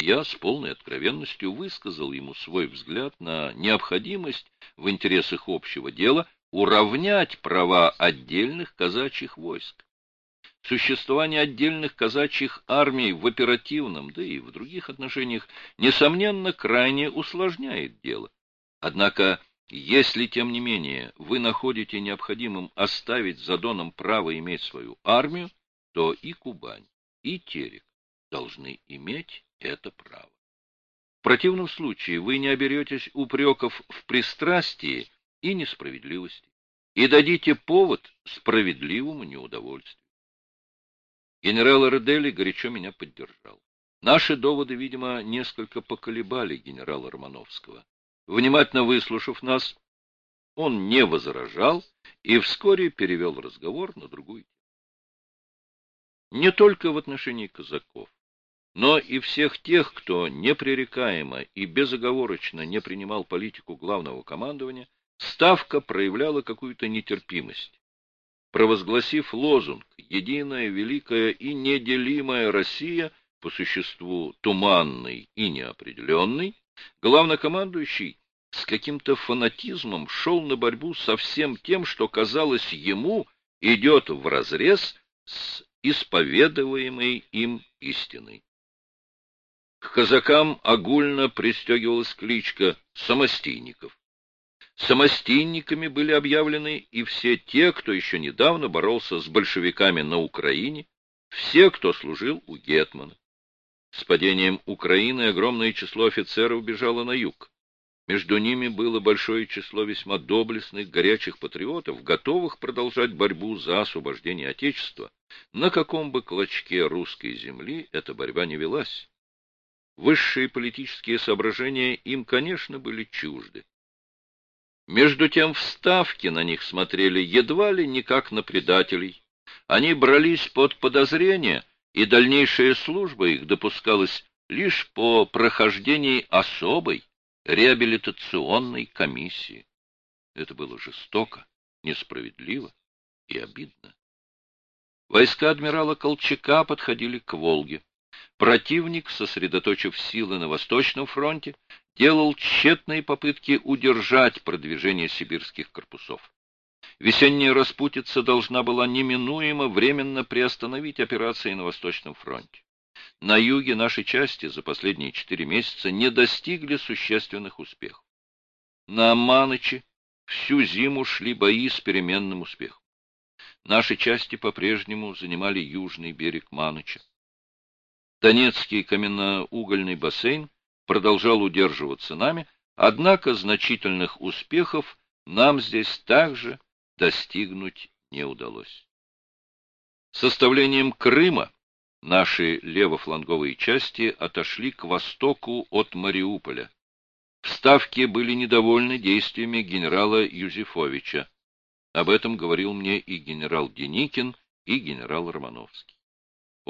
Я с полной откровенностью высказал ему свой взгляд на необходимость в интересах общего дела уравнять права отдельных казачьих войск. Существование отдельных казачьих армий в оперативном, да и в других отношениях, несомненно, крайне усложняет дело. Однако, если, тем не менее, вы находите необходимым оставить за Доном право иметь свою армию, то и Кубань, и Терек должны иметь это право. В противном случае вы не оберетесь упреков в пристрастии и несправедливости и дадите повод справедливому неудовольствию. Генерал Эрдели горячо меня поддержал. Наши доводы, видимо, несколько поколебали генерала Романовского. Внимательно выслушав нас, он не возражал и вскоре перевел разговор на другую тему. Не только в отношении казаков но и всех тех, кто непререкаемо и безоговорочно не принимал политику главного командования, Ставка проявляла какую-то нетерпимость. Провозгласив лозунг «Единая, великая и неделимая Россия», по существу туманный и неопределенный, главнокомандующий с каким-то фанатизмом шел на борьбу со всем тем, что, казалось ему, идет вразрез с исповедуемой им истиной. К казакам огульно пристегивалась кличка «самостийников». Самостийниками были объявлены и все те, кто еще недавно боролся с большевиками на Украине, все, кто служил у Гетмана. С падением Украины огромное число офицеров бежало на юг. Между ними было большое число весьма доблестных, горячих патриотов, готовых продолжать борьбу за освобождение Отечества, на каком бы клочке русской земли эта борьба не велась. Высшие политические соображения им, конечно, были чужды. Между тем вставки на них смотрели едва ли не как на предателей. Они брались под подозрение, и дальнейшая служба их допускалась лишь по прохождении особой реабилитационной комиссии. Это было жестоко, несправедливо и обидно. Войска адмирала Колчака подходили к Волге. Противник, сосредоточив силы на Восточном фронте, делал тщетные попытки удержать продвижение сибирских корпусов. Весенняя распутица должна была неминуемо временно приостановить операции на Восточном фронте. На юге наши части за последние четыре месяца не достигли существенных успехов. На Маныче всю зиму шли бои с переменным успехом. Наши части по-прежнему занимали южный берег Маныча. Донецкий каменноугольный бассейн продолжал удерживаться нами, однако значительных успехов нам здесь также достигнуть не удалось. Составлением Крыма наши левофланговые части отошли к востоку от Мариуполя. В Ставке были недовольны действиями генерала Юзефовича. Об этом говорил мне и генерал Деникин, и генерал Романовский.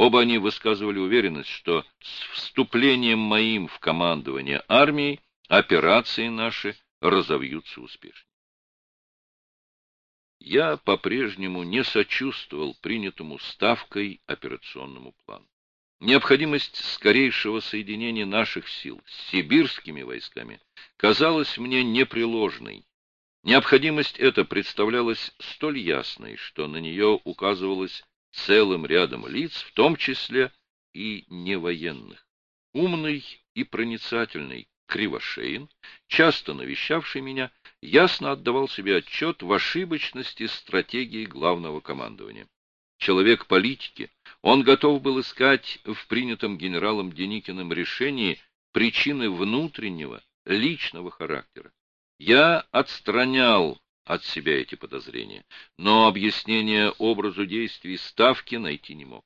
Оба они высказывали уверенность, что с вступлением моим в командование армией операции наши разовьются успешно. Я по-прежнему не сочувствовал принятому ставкой операционному плану. Необходимость скорейшего соединения наших сил с сибирскими войсками казалась мне непреложной. Необходимость эта представлялась столь ясной, что на нее указывалось целым рядом лиц, в том числе и невоенных. Умный и проницательный Кривошеин, часто навещавший меня, ясно отдавал себе отчет в ошибочности стратегии главного командования. Человек политики, он готов был искать в принятом генералом Деникиным решении причины внутреннего, личного характера. Я отстранял от себя эти подозрения, но объяснение образу действий Ставки найти не мог.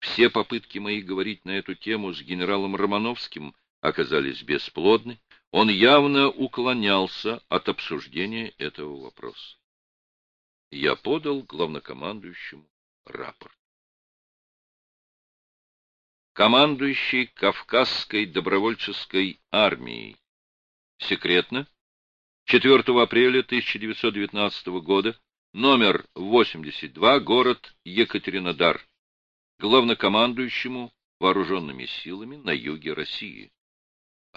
Все попытки мои говорить на эту тему с генералом Романовским оказались бесплодны, он явно уклонялся от обсуждения этого вопроса. Я подал главнокомандующему рапорт. Командующий Кавказской добровольческой армией. Секретно 4 апреля 1919 года, номер 82, город Екатеринодар, главнокомандующему вооруженными силами на юге России.